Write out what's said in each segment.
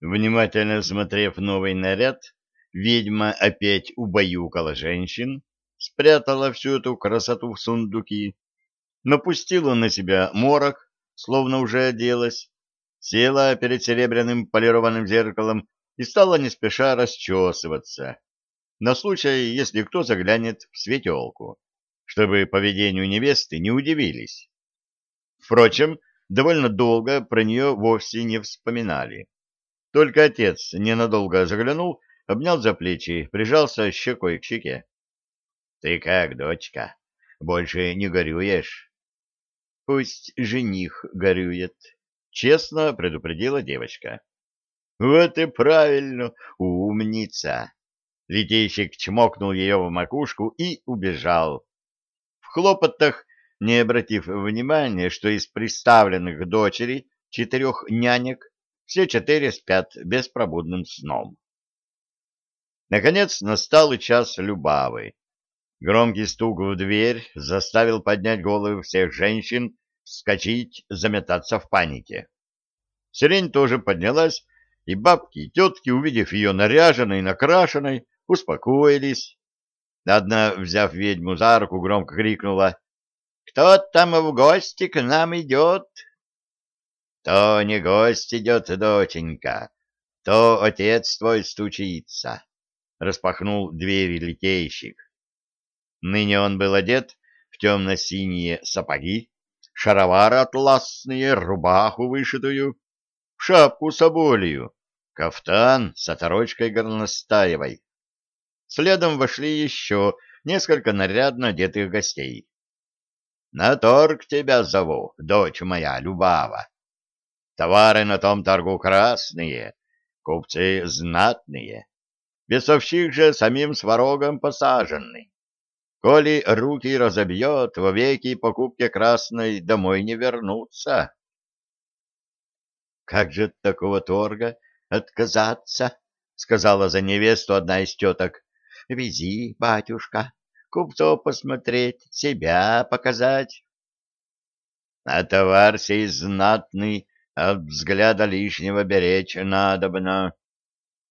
Внимательно смотрев новый наряд, ведьма опять убаюкала женщин, спрятала всю эту красоту в сундуки, напустила на себя морок, словно уже оделась, села перед серебряным полированным зеркалом и стала не спеша расчесываться, на случай, если кто заглянет в светелку, чтобы поведению невесты не удивились. Впрочем, довольно долго про нее вовсе не вспоминали. Только отец ненадолго заглянул, обнял за плечи, прижался щекой к щеке. — Ты как, дочка, больше не горюешь? — Пусть жених горюет, — честно предупредила девочка. — Вот и правильно, умница! Летейщик чмокнул ее в макушку и убежал. В хлопотах, не обратив внимания, что из приставленных к дочери четырех нянек все четыре спят беспробудным сном. Наконец настал и час Любавы. Громкий стук в дверь заставил поднять головы всех женщин, вскочить, заметаться в панике. Сирень тоже поднялась, и бабки и тетки, увидев ее наряженной и накрашенной, успокоились. Одна, взяв ведьму за руку, громко крикнула «Кто там в гости к нам идет?» То не гость идет, доченька, то отец твой стучится, — распахнул двери литейщик. Ныне он был одет в темно-синие сапоги, шаровары атласные, рубаху вышитую, шапку соболью, кафтан с оторочкой горностаевой. Следом вошли еще несколько нарядно одетых гостей. — На торг тебя зову, дочь моя, Любава. Товары на том торгу красные, купцы знатные, весовщик же самим сварогом посаженный. Коли руки разобьет, вовеки покупки красной домой не вернутся. Как же от такого торга отказаться? — сказала за невесту одна из теток. — Вези, батюшка, купцов посмотреть, себя показать. — А товар сей знатный от взгляда лишнего беречь надобно.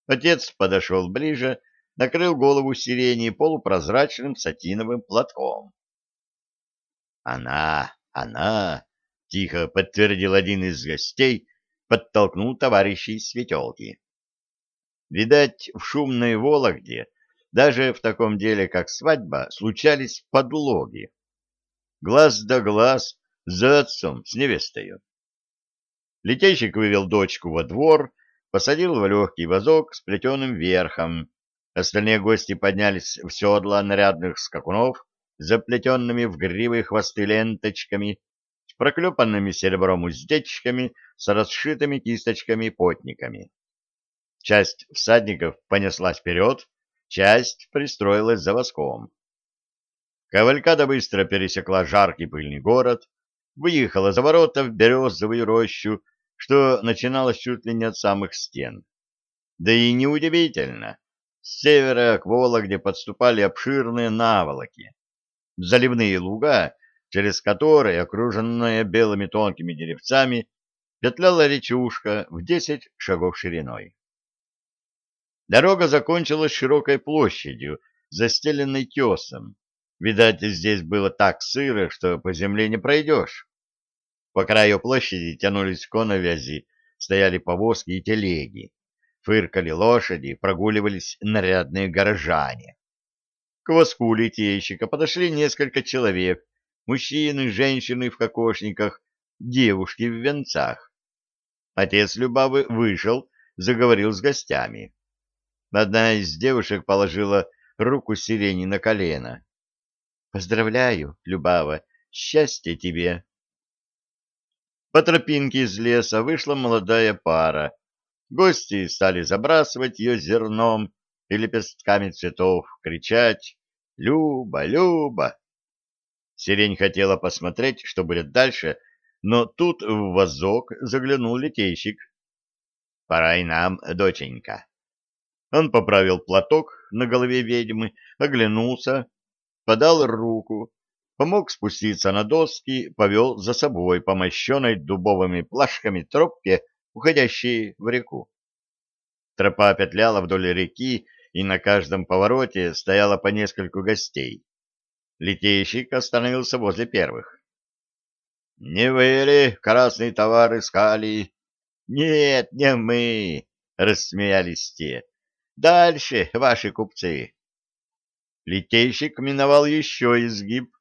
Отец подошел ближе, накрыл голову сирени полупрозрачным сатиновым платком. «Она, она!» — тихо подтвердил один из гостей, подтолкнул товарищей светелки. Видать, в шумной Вологде, даже в таком деле, как свадьба, случались подлоги. Глаз да глаз за отцом с невестою. Летейщик вывел дочку во двор, посадил в легкий вазок с плетеным верхом. Остальные гости поднялись в седла нарядных скакунов, заплетенными в гривы хвосты ленточками, с проклепанными серебром уздечками, с расшитыми кисточками-потниками. Часть всадников понеслась вперед, часть пристроилась за воском. Кавалькада быстро пересекла жаркий пыльный город, выехала за ворота в березовую рощу, что начиналось чуть ли не от самых стен. Да и неудивительно, с севера к Вологде подступали обширные наволоки, заливные луга, через которые, окруженная белыми тонкими деревцами, петляла речушка в десять шагов шириной. Дорога закончилась широкой площадью, застеленной тесом. Видать, здесь было так сыро, что по земле не пройдешь. По краю площади тянулись коновязи, стояли повозки и телеги. Фыркали лошади, прогуливались нарядные горожане. К воску литейщика подошли несколько человек, мужчины, женщины в кокошниках, девушки в венцах. Отец Любавы вышел, заговорил с гостями. Одна из девушек положила руку сирени на колено. — Поздравляю, Любава, счастья тебе! По тропинке из леса вышла молодая пара. Гости стали забрасывать ее зерном и лепестками цветов, кричать «Люба! Люба!». Сирень хотела посмотреть, что будет дальше, но тут в вазок заглянул летейщик. «Пора и нам, доченька». Он поправил платок на голове ведьмы, оглянулся, подал руку, помог спуститься на доски, повел за собой по мощенной дубовыми плашками тропке, уходящей в реку. Тропа петляла вдоль реки, и на каждом повороте стояло по нескольку гостей. Литейщик остановился возле первых. — Не вы ли красный товар искали? — Нет, не мы, — рассмеялись те. — Дальше, ваши купцы. Литейщик миновал еще изгиб,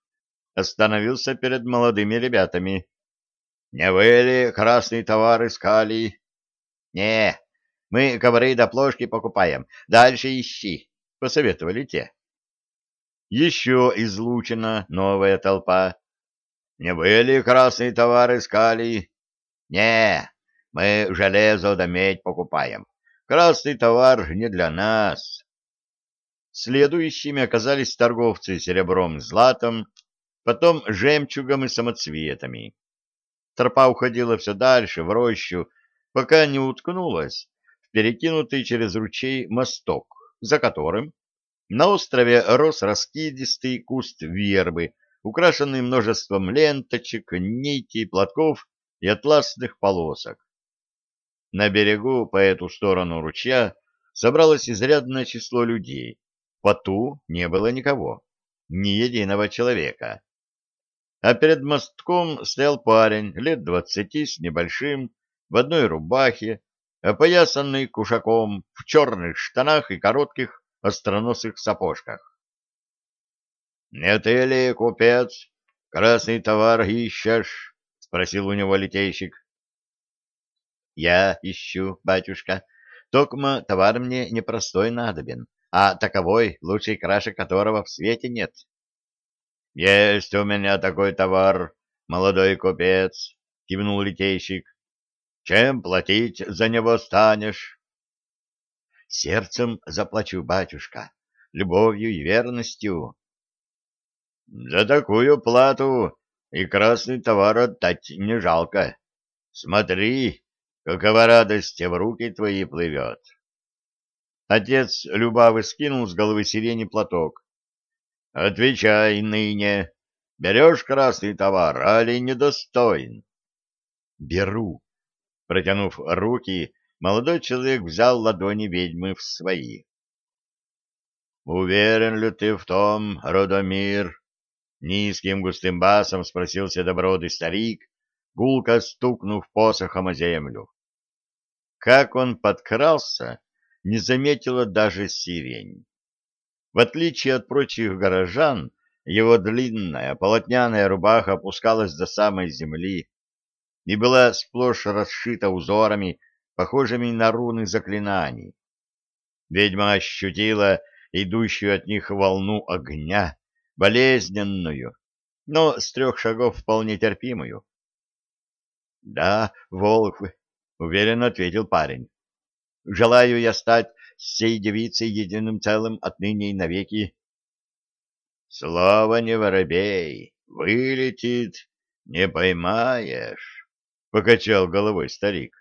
остановился перед молодыми ребятами. — Не вы ли красный товар искали? — Не, мы ковры до плошки покупаем. Дальше ищи, — посоветовали те. Еще излучена новая толпа. — Не вы ли красный товар искали? — Не, мы железо да медь покупаем. Красный товар не для нас. Следующими оказались торговцы серебром и златом, потом жемчугом и самоцветами. Тропа уходила все дальше, в рощу, пока не уткнулась в перекинутый через ручей мосток, за которым на острове рос раскидистый куст вербы, украшенный множеством ленточек, нитей, платков и атласных полосок. На берегу по эту сторону ручья собралось изрядное число людей, по ту не было никого, ни единого человека. А перед мостком стоял парень лет двадцати с небольшим, в одной рубахе, опоясанный кушаком, в черных штанах и коротких остроносых сапожках. — Не ты ли, купец, красный товар ищешь? — спросил у него литейщик. — Я ищу, батюшка, токмо товар мне непростой надобен, а таковой, лучшей краши которого в свете нет. — Есть у меня такой товар, молодой купец, — кивнул литейщик. — Чем платить за него станешь? — Сердцем заплачу, батюшка, любовью и верностью. — За такую плату и красный товар отдать не жалко. Смотри, какова радость в руки твои плывет. Отец Любавы скинул с головы сирени платок. — Отвечай ныне. Берешь красный товар, али недостоин? — Беру. Протянув руки, молодой человек взял ладони ведьмы в свои. — Уверен ли ты в том, Родомир? — низким густым басом спросил седобродый старик, гулко стукнув посохом о землю. Как он подкрался, не заметила даже сирень. В отличие от прочих горожан, его длинная полотняная рубаха опускалась до самой земли и была сплошь расшита узорами, похожими на руны заклинаний. Ведьма ощутила идущую от них волну огня, болезненную, но с трех шагов вполне терпимую. — Да, Волх, — уверенно ответил парень. Желаю я стать сей девицей единым целым отныне и навеки. Слово не воробей, вылетит, не поймаешь, — покачал головой старик.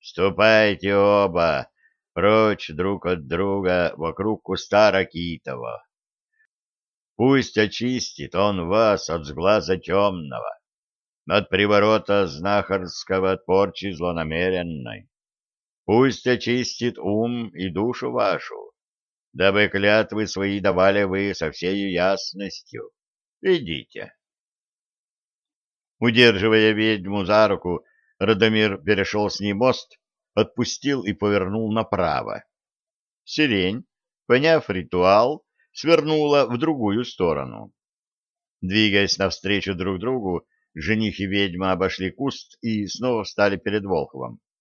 Ступайте оба прочь друг от друга вокруг куста Ракитова. Пусть очистит он вас от сглаза темного, от приворота знахарского от порчи злонамеренной. Пусть очистит ум и душу вашу, дабы клятвы свои давали вы со всею ясностью. Идите. Удерживая ведьму за руку, Радомир перешел с ней мост, отпустил и повернул направо. Сирень, поняв ритуал, свернула в другую сторону. Двигаясь навстречу друг другу, жених и ведьма обошли куст и снова встали перед Волховым. —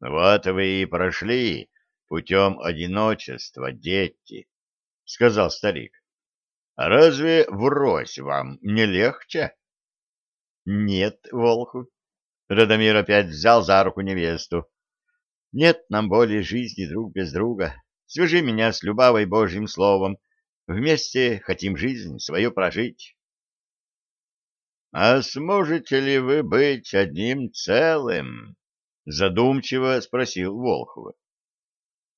Вот вы и прошли путем одиночества, дети, — сказал старик. — Разве врозь вам не легче? — Нет, Волху. Радомир опять взял за руку невесту. — Нет нам более жизни друг без друга. Свяжи меня с Любавой Божьим словом. Вместе хотим жизнь свою прожить. — А сможете ли вы быть одним целым? Задумчиво спросил Волхова.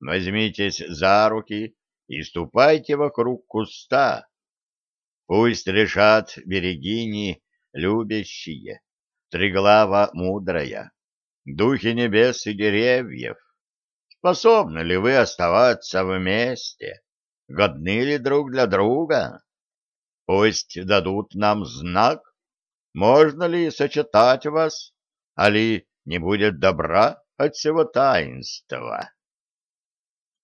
Возьмитесь за руки и ступайте вокруг куста. Пусть решат берегини любящие, Триглава мудрая, духи небес и деревьев, способны ли вы оставаться вместе, годны ли друг для друга? Пусть дадут нам знак, можно ли сочетать вас, али не будет добра от всего таинства.